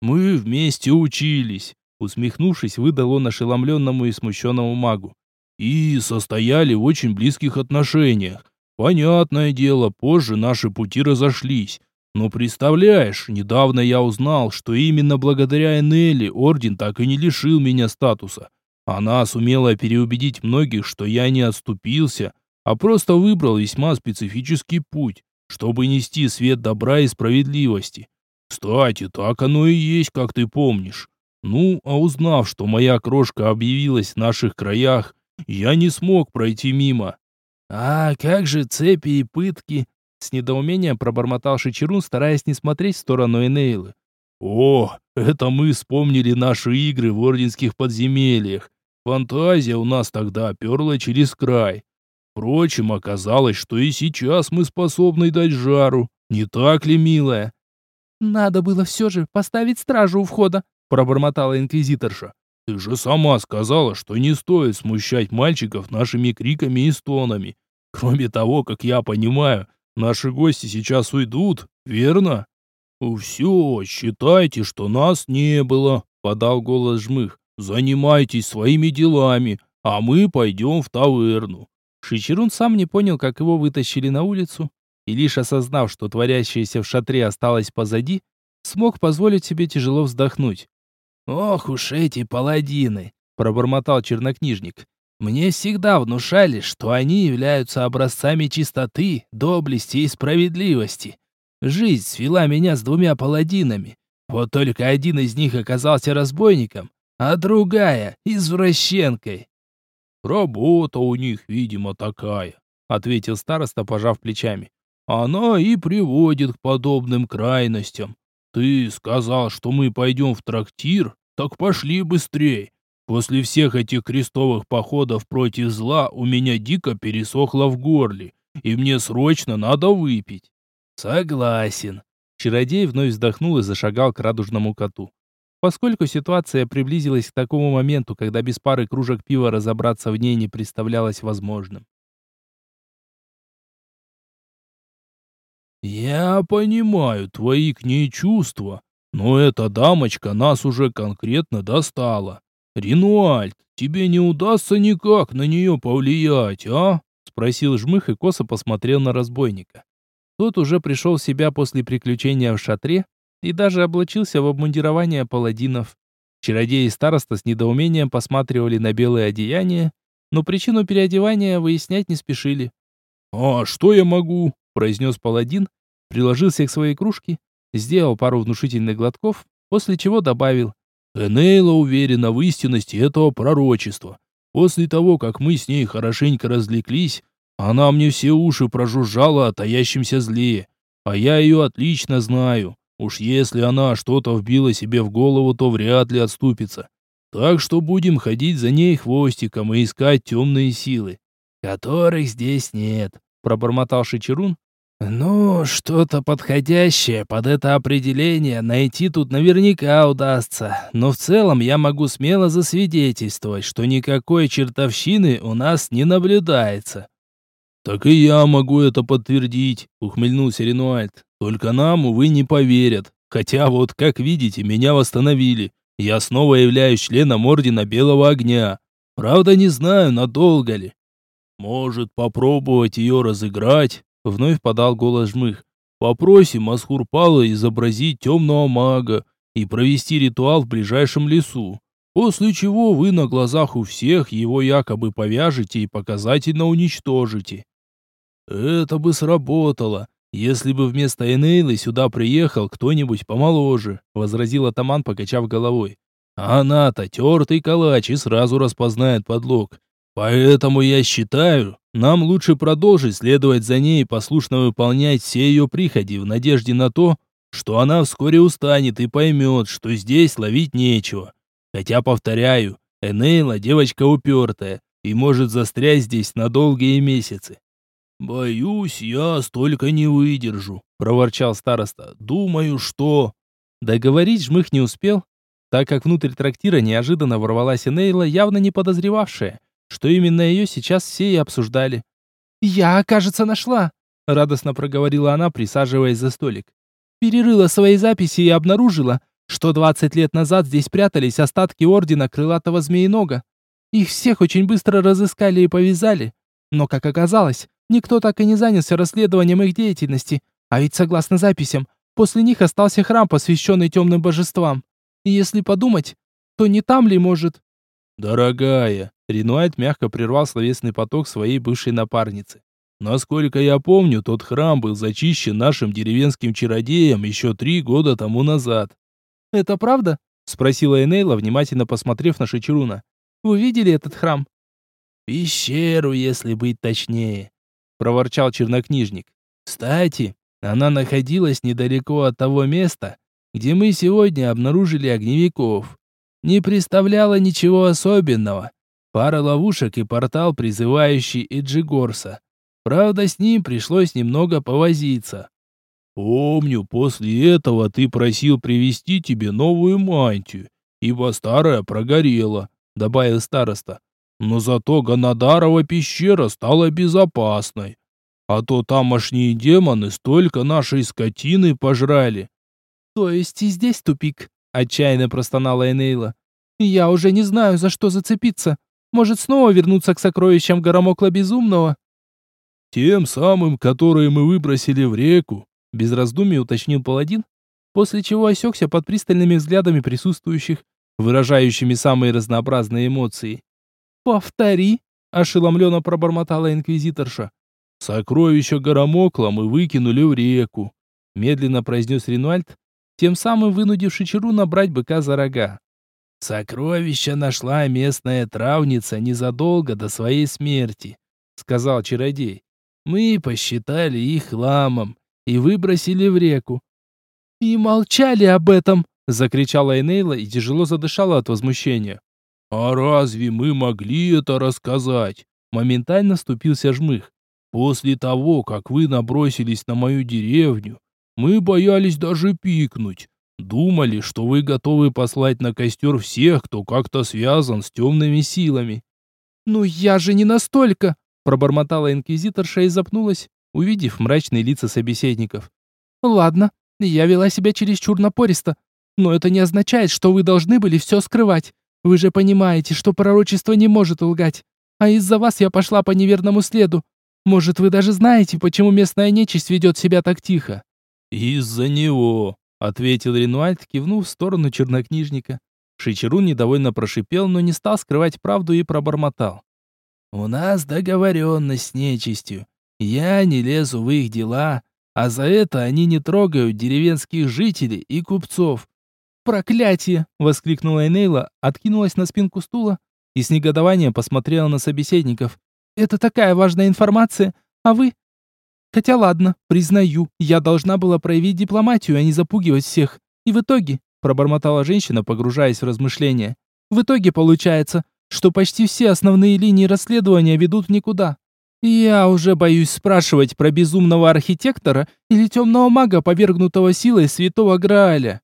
«Мы вместе учились», — усмехнувшись, выдал он ошеломленному и смущенному магу. «И состояли в очень близких отношениях. Понятное дело, позже наши пути разошлись. Но представляешь, недавно я узнал, что именно благодаря Энели Орден так и не лишил меня статуса. Она сумела переубедить многих, что я не отступился, а просто выбрал весьма специфический путь, чтобы нести свет добра и справедливости. Кстати, так оно и есть, как ты помнишь. Ну, а узнав, что моя крошка объявилась в наших краях, я не смог пройти мимо. «А как же цепи и пытки?» С недоумением пробормотал Шичерун, стараясь не смотреть в сторону Энейлы. «О, это мы вспомнили наши игры в орденских подземельях. Фантазия у нас тогда перла через край. Впрочем, оказалось, что и сейчас мы способны дать жару. Не так ли, милая?» «Надо было все же поставить стражу у входа», пробормотала инквизиторша. Ты же сама сказала, что не стоит смущать мальчиков нашими криками и стонами. Кроме того, как я понимаю, наши гости сейчас уйдут, верно? Все, считайте, что нас не было, подал голос Жмых. Занимайтесь своими делами, а мы пойдем в таверну. Шичерун сам не понял, как его вытащили на улицу, и лишь осознав, что творящееся в шатре осталось позади, смог позволить себе тяжело вздохнуть. «Ох уж эти паладины!» — пробормотал чернокнижник. «Мне всегда внушали, что они являются образцами чистоты, доблести и справедливости. Жизнь свела меня с двумя паладинами. Вот только один из них оказался разбойником, а другая — извращенкой». «Работа у них, видимо, такая», — ответил староста, пожав плечами. «Она и приводит к подобным крайностям. Ты сказал, что мы пойдем в трактир, так пошли быстрей. После всех этих крестовых походов против зла у меня дико пересохло в горле, и мне срочно надо выпить. Согласен. Чародей вновь вздохнул и зашагал к радужному коту. Поскольку ситуация приблизилась к такому моменту, когда без пары кружек пива разобраться в ней не представлялось возможным. «Я понимаю твои к ней чувства, но эта дамочка нас уже конкретно достала. Ренуальд, тебе не удастся никак на нее повлиять, а? Спросил жмых и косо посмотрел на разбойника. Тот уже пришел в себя после приключения в шатре и даже облачился в обмундирование паладинов. Чародеи и староста с недоумением посматривали на белое одеяние но причину переодевания выяснять не спешили. «А что я могу?» – произнес паладин, приложился к своей кружке, сделал пару внушительных глотков, после чего добавил. «Энейла уверена в истинности этого пророчества. После того, как мы с ней хорошенько развлеклись, она мне все уши прожужжала о таящемся зле. А я ее отлично знаю. Уж если она что-то вбила себе в голову, то вряд ли отступится. Так что будем ходить за ней хвостиком и искать темные силы, которых здесь нет, пробормотал Шичерун. Ну, что-то подходящее под это определение найти тут наверняка удастся, но в целом я могу смело засвидетельствовать, что никакой чертовщины у нас не наблюдается. Так и я могу это подтвердить, ухмыльнулся Ренуальд. Только нам, увы, не поверят. Хотя вот, как видите, меня восстановили. Я снова являюсь членом Ордена Белого Огня. Правда, не знаю, надолго ли. Может, попробовать ее разыграть? Вновь подал голос Жмых. Попросим Асхурпала изобразить темного мага и провести ритуал в ближайшем лесу. После чего вы на глазах у всех его якобы повяжете и показательно уничтожите. Это бы сработало, если бы вместо Энейлы сюда приехал кто-нибудь помоложе, возразил атаман, покачав головой. Она-то тертый калач и сразу распознает подлог. Поэтому я считаю, нам лучше продолжить следовать за ней и послушно выполнять все ее приходи в надежде на то, что она вскоре устанет и поймет, что здесь ловить нечего. Хотя, повторяю, Энейла девочка упертая и может застрять здесь на долгие месяцы. «Боюсь, я столько не выдержу», — проворчал староста. «Думаю, что...» Договорить жмых не успел, так как внутрь трактира неожиданно ворвалась Энейла, явно не подозревавшая, что именно ее сейчас все и обсуждали. «Я, кажется, нашла», — радостно проговорила она, присаживаясь за столик. «Перерыла свои записи и обнаружила, что 20 лет назад здесь прятались остатки ордена крылатого змеинога. Их всех очень быстро разыскали и повязали. Но, как оказалось, Никто так и не занялся расследованием их деятельности. А ведь, согласно записям, после них остался храм, посвященный темным божествам. И если подумать, то не там ли может... «Дорогая», — Ренуайт мягко прервал словесный поток своей бывшей напарницы. «Насколько я помню, тот храм был зачищен нашим деревенским чародеем еще три года тому назад». «Это правда?» — спросила Энейла, внимательно посмотрев на Шичеруна. «Вы видели этот храм?» «Пещеру, если быть точнее проворчал чернокнижник. Кстати, она находилась недалеко от того места, где мы сегодня обнаружили огневиков. Не представляла ничего особенного. Пара ловушек и портал, призывающий Эджигорса. Правда, с ним пришлось немного повозиться. Помню, после этого ты просил привезти тебе новую мантию, ибо старая прогорела, добавил староста. Но зато Ганадарова пещера стала безопасной. А то тамошние демоны столько нашей скотины пожрали. То есть и здесь тупик, отчаянно простонала Энейла. Я уже не знаю, за что зацепиться. Может, снова вернуться к сокровищам Горомокла Безумного? Тем самым, которые мы выбросили в реку, без раздумий уточнил паладин, после чего осекся под пристальными взглядами присутствующих, выражающими самые разнообразные эмоции. «Повтори!» — ошеломленно пробормотала инквизиторша. «Сокровища Горомокла мы выкинули в реку», — медленно произнес Ринуальд, тем самым вынудивший Чару набрать быка за рога. «Сокровища нашла местная травница незадолго до своей смерти», — сказал чародей. «Мы посчитали их хламом и выбросили в реку». «И молчали об этом!» — закричала Энейла и тяжело задышала от возмущения. «А разве мы могли это рассказать?» Моментально вступился Жмых. «После того, как вы набросились на мою деревню, мы боялись даже пикнуть. Думали, что вы готовы послать на костер всех, кто как-то связан с темными силами». «Ну я же не настолько!» пробормотала инквизиторша и запнулась, увидев мрачные лица собеседников. «Ладно, я вела себя чересчур напористо, но это не означает, что вы должны были все скрывать. Вы же понимаете, что пророчество не может лгать. А из-за вас я пошла по неверному следу. Может, вы даже знаете, почему местная нечисть ведет себя так тихо?» «Из-за него», — ответил Ренуальд, кивнув в сторону чернокнижника. Шичерун недовольно прошипел, но не стал скрывать правду и пробормотал. У нас договоренность с нечистью. Я не лезу в их дела, а за это они не трогают деревенских жителей и купцов. «Проклятие!» — воскликнула Энейла, откинулась на спинку стула и с негодованием посмотрела на собеседников. «Это такая важная информация, а вы...» «Хотя ладно, признаю, я должна была проявить дипломатию, а не запугивать всех. И в итоге...» — пробормотала женщина, погружаясь в размышления. «В итоге получается, что почти все основные линии расследования ведут никуда. Я уже боюсь спрашивать про безумного архитектора или темного мага, повергнутого силой святого Грааля.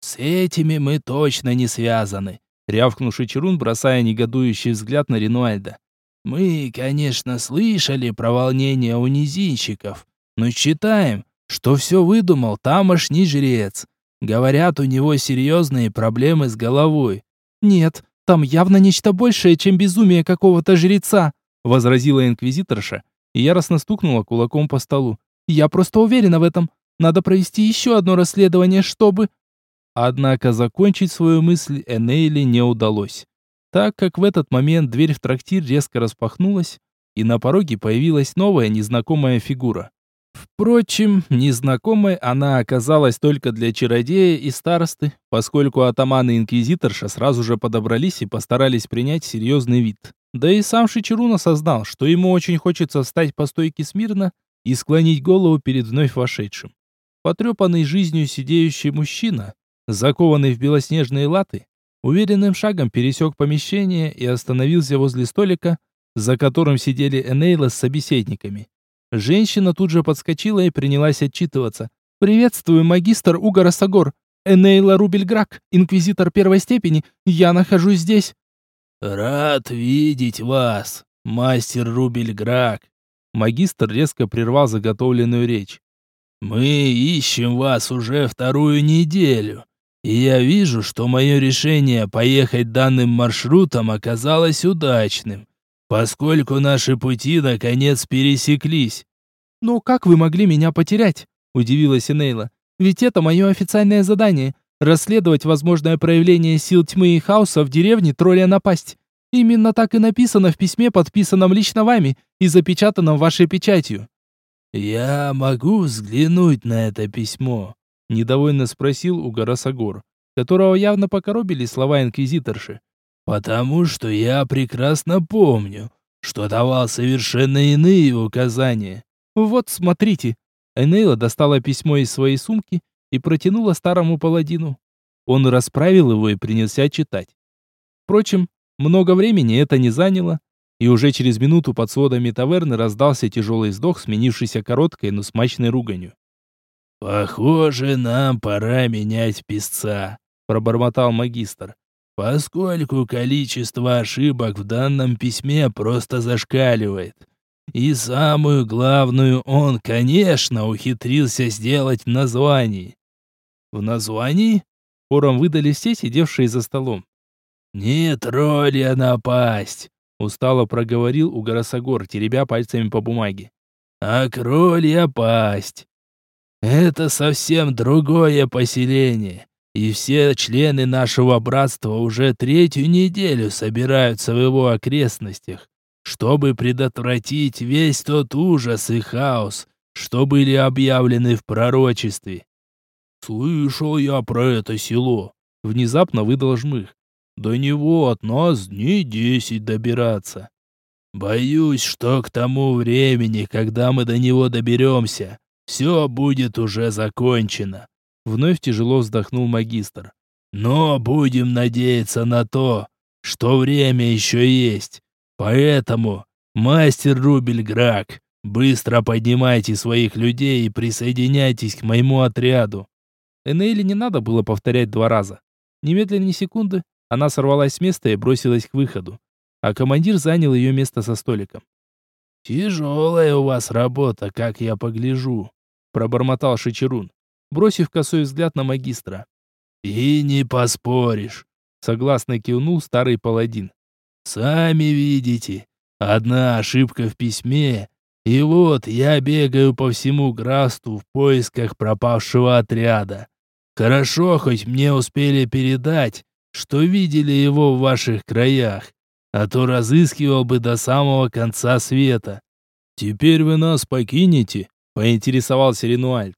С этими мы точно не связаны, рявкнул Шичерун, бросая негодующий взгляд на Ренуальда. Мы, конечно, слышали про волнение у низинщиков, но считаем, что все выдумал тамошний жрец. Говорят, у него серьезные проблемы с головой. Нет, там явно нечто большее, чем безумие какого-то жреца, возразила инквизиторша и яростно стукнула кулаком по столу. Я просто уверена в этом. Надо провести еще одно расследование, чтобы Однако закончить свою мысль Энейли не удалось, так как в этот момент дверь в трактир резко распахнулась, и на пороге появилась новая незнакомая фигура. Впрочем, незнакомой она оказалась только для чародея и старосты, поскольку атаманы инквизиторша сразу же подобрались и постарались принять серьезный вид. Да и сам Шичерун осознал, что ему очень хочется встать по стойке смирно и склонить голову перед вновь вошедшим. Потрепанный жизнью сидеющий мужчина, закованный в белоснежные латы, уверенным шагом пересек помещение и остановился возле столика, за которым сидели Энейла с собеседниками. Женщина тут же подскочила и принялась отчитываться. «Приветствую, магистр Угара Сагор. Энейла Рубельграк, инквизитор первой степени. Я нахожусь здесь». «Рад видеть вас, мастер Рубельграк». Магистр резко прервал заготовленную речь. «Мы ищем вас уже вторую неделю, и я вижу, что мое решение поехать данным маршрутом оказалось удачным поскольку наши пути наконец пересеклись. «Но как вы могли меня потерять?» – удивилась Инейла. «Ведь это мое официальное задание – расследовать возможное проявление сил тьмы и хаоса в деревне Тролля напасть. Именно так и написано в письме, подписанном лично вами и запечатанном вашей печатью». «Я могу взглянуть на это письмо?» – недовольно спросил у Гарасагор, которого явно покоробили слова инквизиторши. Потому что я прекрасно помню, что давал совершенно иные указания. Вот смотрите. Энейла достала письмо из своей сумки и протянула старому паладину. Он расправил его и принялся читать. Впрочем, много времени это не заняло, и уже через минуту под сводами таверны раздался тяжелый вздох, сменившийся короткой, но смачной руганью. «Похоже, нам пора менять писца», — пробормотал магистр поскольку количество ошибок в данном письме просто зашкаливает. И самую главную он, конечно, ухитрился сделать в названии. В названии? Хором выдали все, сидевшие за столом. «Не тролля напасть!» — устало проговорил у Горосогор, теребя пальцами по бумаге. «А кролья пасть! Это совсем другое поселение. И все члены нашего братства уже третью неделю собираются в его окрестностях, чтобы предотвратить весь тот ужас и хаос, что были объявлены в пророчестве. «Слышал я про это село», — внезапно выдал жмых. «До него от нас дней десять добираться». «Боюсь, что к тому времени, когда мы до него доберемся, все будет уже закончено», Вновь тяжело вздохнул магистр. Но будем надеяться на то, что время еще есть. Поэтому, мастер Рубель Грак, быстро поднимайте своих людей и присоединяйтесь к моему отряду. Энейли не надо было повторять два раза. Немедленно ни секунды она сорвалась с места и бросилась к выходу, а командир занял ее место со столиком. «Тяжелая у вас работа, как я погляжу», — пробормотал Шичерун бросив косой взгляд на магистра. «И не поспоришь», — согласно кивнул старый паладин. «Сами видите, одна ошибка в письме, и вот я бегаю по всему Грасту в поисках пропавшего отряда. Хорошо, хоть мне успели передать, что видели его в ваших краях. а то разыскивал бы до самого конца света. Теперь вы нас покинете? Поинтересовался Ренуальд.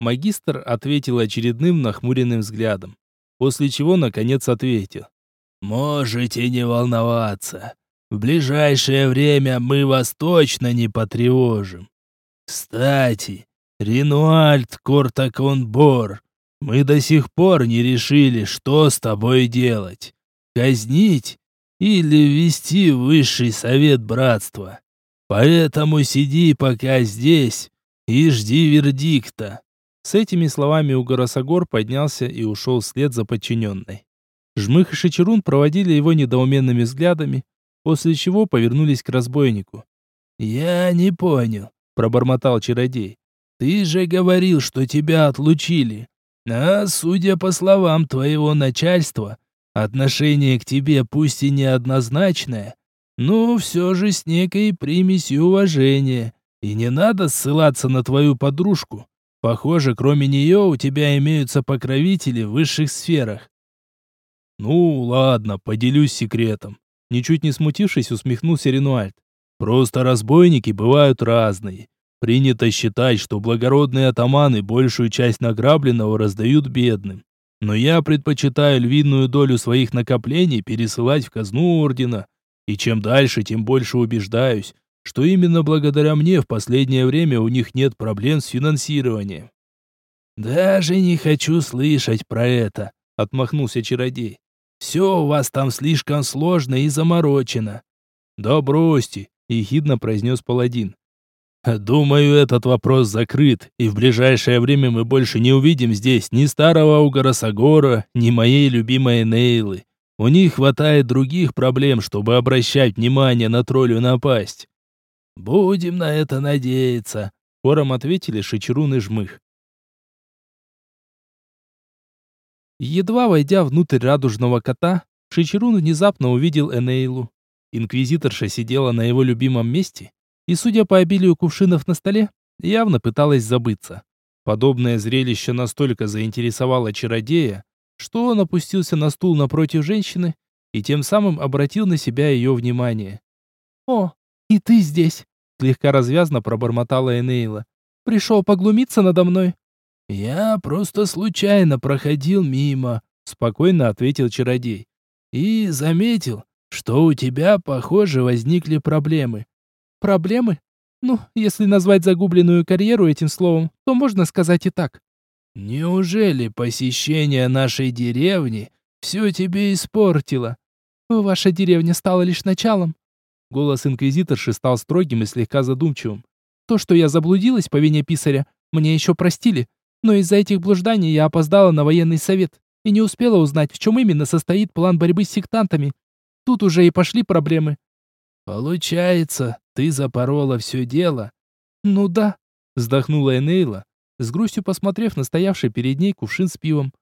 Магистр ответил очередным нахмуренным взглядом, после чего наконец ответил: Можете не волноваться. В ближайшее время мы вас точно не потревожим. Кстати, Ренуальд Кортаконбор, мы до сих пор не решили, что с тобой делать. Казнить или ввести высший совет братства. Поэтому сиди пока здесь и жди вердикта. С этими словами Угоросогор поднялся и ушел вслед за подчиненной. Жмых и Шичерун проводили его недоуменными взглядами, после чего повернулись к разбойнику. «Я не понял», — пробормотал чародей. «Ты же говорил, что тебя отлучили. А, судя по словам твоего начальства, отношение к тебе пусть и неоднозначное, но все же с некой примесью уважения. И не надо ссылаться на твою подружку. Похоже, кроме нее у тебя имеются покровители в высших сферах. Ну, ладно, поделюсь секретом. Ничуть не смутившись, усмехнулся Ренуальд. Просто разбойники бывают разные. Принято считать, что благородные атаманы большую часть награбленного раздают бедным. Но я предпочитаю львиную долю своих накоплений пересылать в казну ордена. И чем дальше, тем больше убеждаюсь, что именно благодаря мне в последнее время у них нет проблем с финансированием. «Даже не хочу слышать про это», — отмахнулся чародей. Все у вас там слишком сложно и заморочено». «Да бросьте», — ехидно произнес паладин. «Думаю, этот вопрос закрыт, и в ближайшее время мы больше не увидим здесь ни старого Угарасагора, ни моей любимой Нейлы. У них хватает других проблем, чтобы обращать внимание на троллю напасть». «Будем на это надеяться», — хором ответили Шичерун и Жмых. Едва войдя внутрь радужного кота, Шичерун внезапно увидел Энейлу. Инквизиторша сидела на его любимом месте и, судя по обилию кувшинов на столе, явно пыталась забыться. Подобное зрелище настолько заинтересовало чародея, что он опустился на стул напротив женщины и тем самым обратил на себя ее внимание. «О, и ты здесь!» — слегка развязно пробормотала Энейла. «Пришел поглумиться надо мной?» «Я просто случайно проходил мимо», — спокойно ответил чародей. «И заметил, что у тебя, похоже, возникли проблемы». «Проблемы? Ну, если назвать загубленную карьеру этим словом, то можно сказать и так». «Неужели посещение нашей деревни все тебе испортило?» «Ваша деревня стала лишь началом». Голос инквизиторши стал строгим и слегка задумчивым. «То, что я заблудилась по вине писаря, мне еще простили, но из-за этих блужданий я опоздала на военный совет и не успела узнать, в чем именно состоит план борьбы с сектантами. Тут уже и пошли проблемы. Получается, ты запорола все дело? Ну да, вздохнула Энейла, с грустью посмотрев на стоявший перед ней кувшин с пивом.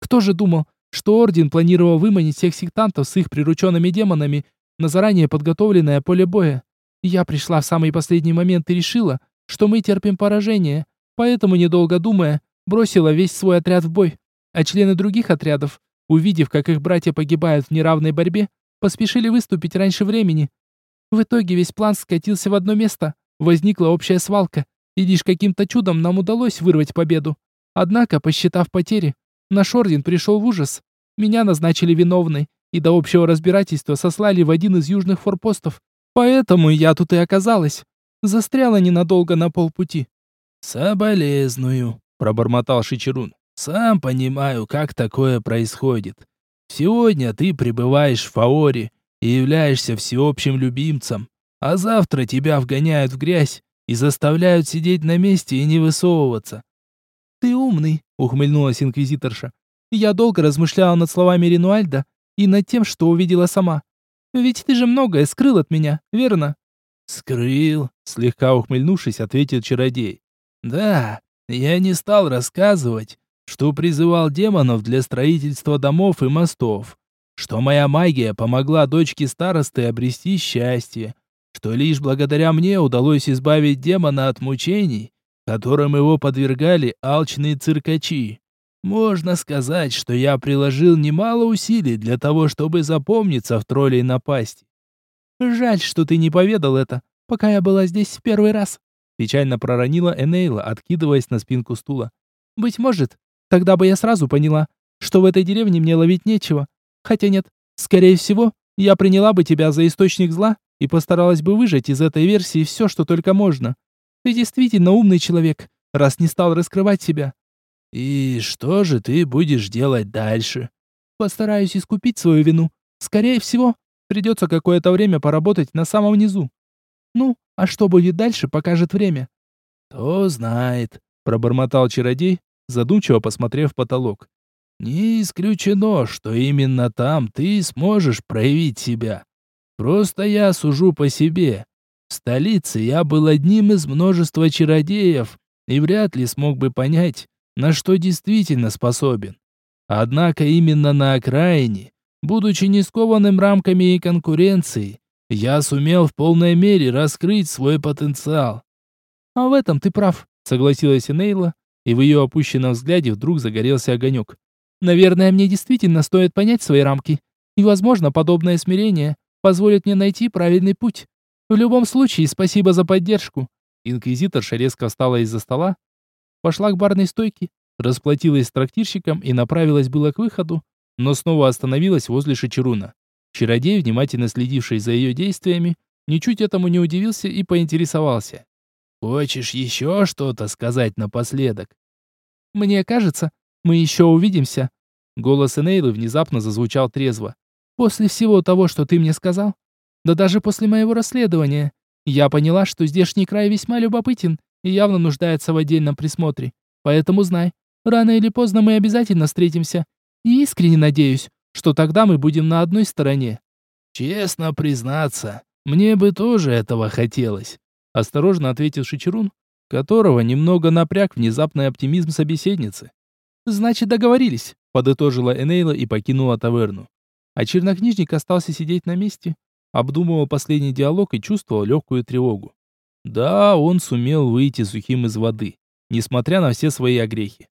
Кто же думал, что Орден планировал выманить всех сектантов с их прирученными демонами на заранее подготовленное поле боя? Я пришла в самый последний момент и решила, что мы терпим поражение, Поэтому, недолго думая, бросила весь свой отряд в бой. А члены других отрядов, увидев, как их братья погибают в неравной борьбе, поспешили выступить раньше времени. В итоге весь план скатился в одно место, возникла общая свалка, и лишь каким-то чудом нам удалось вырвать победу. Однако, посчитав потери, наш орден пришел в ужас. Меня назначили виновной, и до общего разбирательства сослали в один из южных форпостов. Поэтому я тут и оказалась. Застряла ненадолго на полпути. «Соболезную», — пробормотал Шичерун. «Сам понимаю, как такое происходит. Сегодня ты пребываешь в Фаоре и являешься всеобщим любимцем, а завтра тебя вгоняют в грязь и заставляют сидеть на месте и не высовываться». «Ты умный», — ухмыльнулась инквизиторша. «Я долго размышляла над словами Ренуальда и над тем, что увидела сама. Ведь ты же многое скрыл от меня, верно?» «Скрыл», — слегка ухмыльнувшись, ответил чародей. Да, я не стал рассказывать, что призывал демонов для строительства домов и мостов, что моя магия помогла дочке старосты обрести счастье, что лишь благодаря мне удалось избавить демона от мучений, которым его подвергали алчные циркачи. Можно сказать, что я приложил немало усилий для того, чтобы запомниться в троллей напасти. Жаль, что ты не поведал это, пока я была здесь в первый раз. Печально проронила Энейла, откидываясь на спинку стула. Быть может, тогда бы я сразу поняла, что в этой деревне мне ловить нечего. Хотя нет, скорее всего, я приняла бы тебя за источник зла и постаралась бы выжать из этой версии все, что только можно. Ты действительно умный человек, раз не стал раскрывать себя. И что же ты будешь делать дальше? Постараюсь искупить свою вину. Скорее всего, придется какое-то время поработать на самом низу. Ну, а что будет дальше, покажет время. Кто знает, пробормотал чародей, задумчиво посмотрев в потолок. Не исключено, что именно там ты сможешь проявить себя. Просто я сужу по себе. В столице я был одним из множества чародеев и вряд ли смог бы понять, на что действительно способен. Однако именно на окраине, будучи не скованным рамками и конкуренцией, я сумел в полной мере раскрыть свой потенциал. А в этом ты прав, согласилась Нейла, и в ее опущенном взгляде вдруг загорелся огонек. Наверное, мне действительно стоит понять свои рамки, и, возможно, подобное смирение позволит мне найти правильный путь. В любом случае, спасибо за поддержку. Инквизиторша резко встала из-за стола, пошла к барной стойке, расплатилась с трактирщиком и направилась было к выходу, но снова остановилась возле Шичеруна. Чародей, внимательно следивший за ее действиями, ничуть этому не удивился и поинтересовался. «Хочешь еще что-то сказать напоследок?» «Мне кажется, мы еще увидимся». Голос Энейлы внезапно зазвучал трезво. «После всего того, что ты мне сказал, да даже после моего расследования, я поняла, что здешний край весьма любопытен и явно нуждается в отдельном присмотре. Поэтому знай, рано или поздно мы обязательно встретимся. И искренне надеюсь, что тогда мы будем на одной стороне. Честно признаться, мне бы тоже этого хотелось, осторожно ответил Шичерун, которого немного напряг внезапный оптимизм собеседницы. Значит, договорились, подытожила Энейла и покинула таверну. А чернокнижник остался сидеть на месте, обдумывал последний диалог и чувствовал легкую тревогу. Да, он сумел выйти сухим из воды, несмотря на все свои огрехи.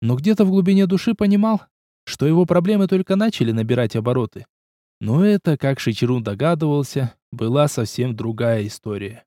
Но где-то в глубине души понимал, что его проблемы только начали набирать обороты. Но это, как Шичерун догадывался, была совсем другая история.